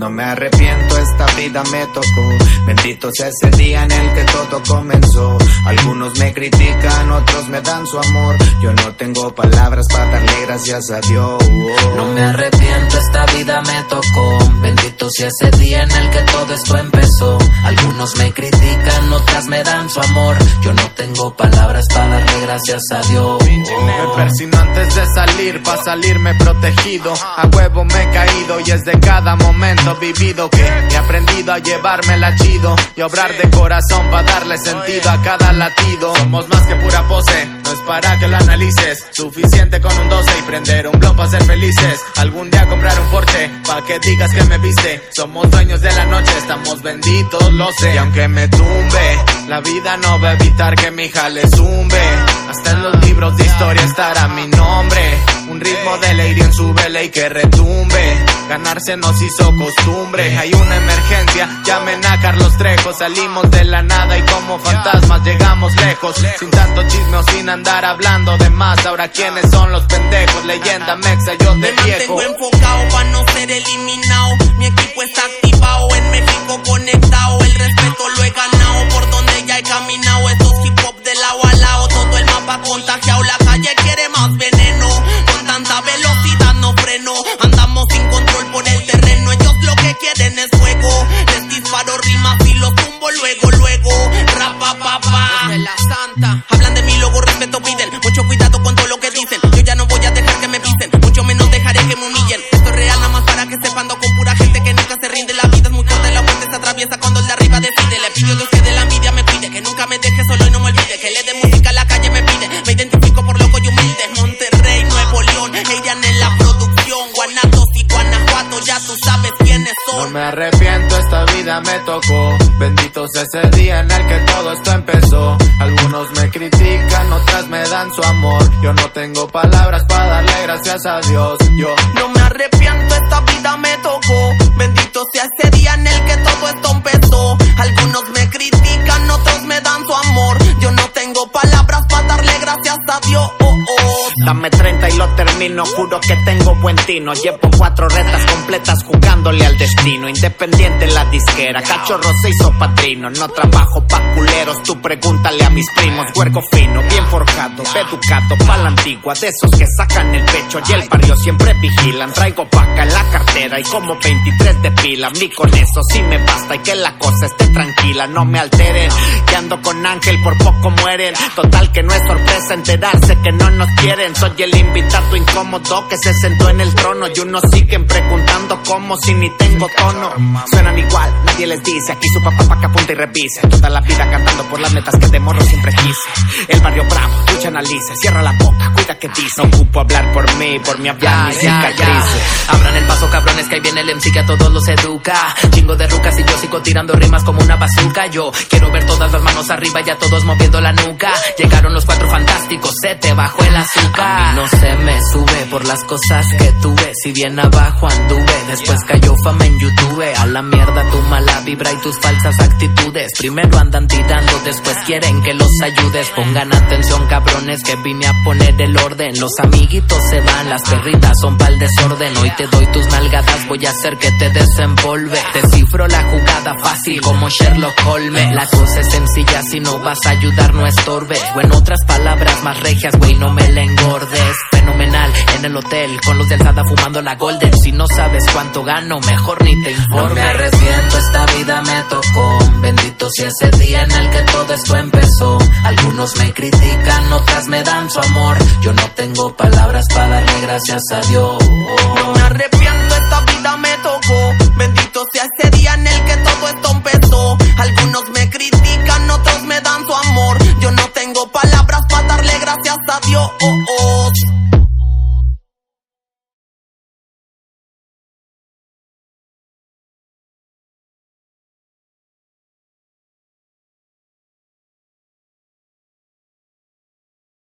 No me arrepiento, esta vida me tocó. Bendito sea ese día en el que todo comenzó. Algunos me critican, otros me dan su amor. Yo no tengo palabras para darle gracias a Dios. No me arrepiento, esta vida me tocó. Bendito sea ese día en el que todo esto empezó. Algunos me critican, otras me dan su amor. Yo no tengo palabras para darle gracias a Dios. Me persino antes de salir, para salirme protegido. A huevo me he caído y es de cada momento vivido que he aprendido a llevármela chido y obrar de corazón para darle sentido a cada latido. Somos más que pura pose, no es para que lo analices. Suficiente con un 12 y prender un globo para ser felices. Algún día comprar un Porsche pa' que digas que me viste. Somos dueños de la noche, estamos benditos, lo sé. Y aunque me tumbe, la vida no va a evitar que mi jale zumbe. Hasta en los libros de historia estará mi nombre. Un ritmo de lady en su vela y que retumbe. Ganarse nos hizo costumbre. Hay una emergencia, llamen a Carlos Trejo. Salimos de la nada y como fantasmas llegamos lejos. Sin tanto chisme o sin andar hablando de más. Ahora quiénes son los pendejos, leyenda mexa, yo de Me viejo. mantengo enfocado para no ser eliminado. Mi equipo está activado, en México tanta velocidad no freno. Andamos sin control por el terreno. Ellos lo que quieren es fuego. Les disparo rimas y los tumbo luego, luego. Rapa, papá. De la santa. Hablan de mí, me arrepiento, esta vida me tocó. Bendito sea ese día en el que todo esto empezó. Algunos me critican, otras me dan su amor. Yo no tengo palabras para darle gracias a Dios. Yo No me arrepiento, esta vida me tocó. Bendito sea ese día en el que todo esto empezó. Algunos me critican, otros me dan su amor. Yo no tengo palabras para darle gracias a Dios. Oh, oh. Dame 30 y lo termino, juro que tengo buen tino. Llevo cuatro retas completas jugándole al destino. Independiente en la disquera, cachorro se hizo patrino. No trabajo pa' culeros, tú pregúntale a mis primos. Huerco fino, bien forjado, educado, pa' la antigua. De esos que sacan el pecho y el barrio siempre vigilan. Traigo paca en la cartera y como 23 de pila. A mí con eso sí me basta y que la cosa esté tranquila. No me alteren, que ando con Ángel, por poco mueren. Total que no es sorpresa enterarse que no nos quieren. Soy el invitado incómodo que se sentó en el trono y unos siguen preguntando cómo si ni tengo tono. Suenan igual, nadie les dice. Aquí su papá pa' que apunta y revise. Toda la vida cantando por las metas que de morro siempre quise. El barrio bravo, escucha, analice, cierra la boca, cuida que dice. No ocupo hablar por mí, por mi hablar mis cicatrices. Abran el paso, cabrones, que ahí viene el MC que a todos los educa. Chingo de rucas y yo sigo tirando rimas como una bazooka. Yo quiero ver todas las manos arriba y a todos moviendo la nuca. Llegaron los cuatro fantásticos, se te bajó el azúcar. A mí no se me sube por las cosas que tuve. Si bien abajo anduve, después cayó fama en YouTube. A la mierda tu mala vibra y tus falsas actitudes. Primero andan tirando, después quieren que los ayudes. Pongan atención, cabrones, que vine a poner el orden. Los amiguitos se van, las perritas son pa'l desorden. Hoy te doy tus nalgadas, voy a hacer que te desempolve. Descifro la jugada fácil como Sherlock Holmes. La cosa es sencilla, si no vas a ayudar, no estorbes. O en otras palabras más regias, güey, no me la engordes con luz delzada fumando la golden. Si no sabes cuánto gano, mejor ni te informes. No me arrepiento, esta vida me tocó. Bendito sea ese día en el que todo esto empezó. Algunos me critican, otras me dan su amor. Yo no tengo palabras para darle gracias a Dios. No me arrepiento, esta vida me tocó. Bendito sea ese día en el que todo esto empezó. Algunos me critican, otros me dan su amor. Yo no tengo palabras para darle gracias a Dios.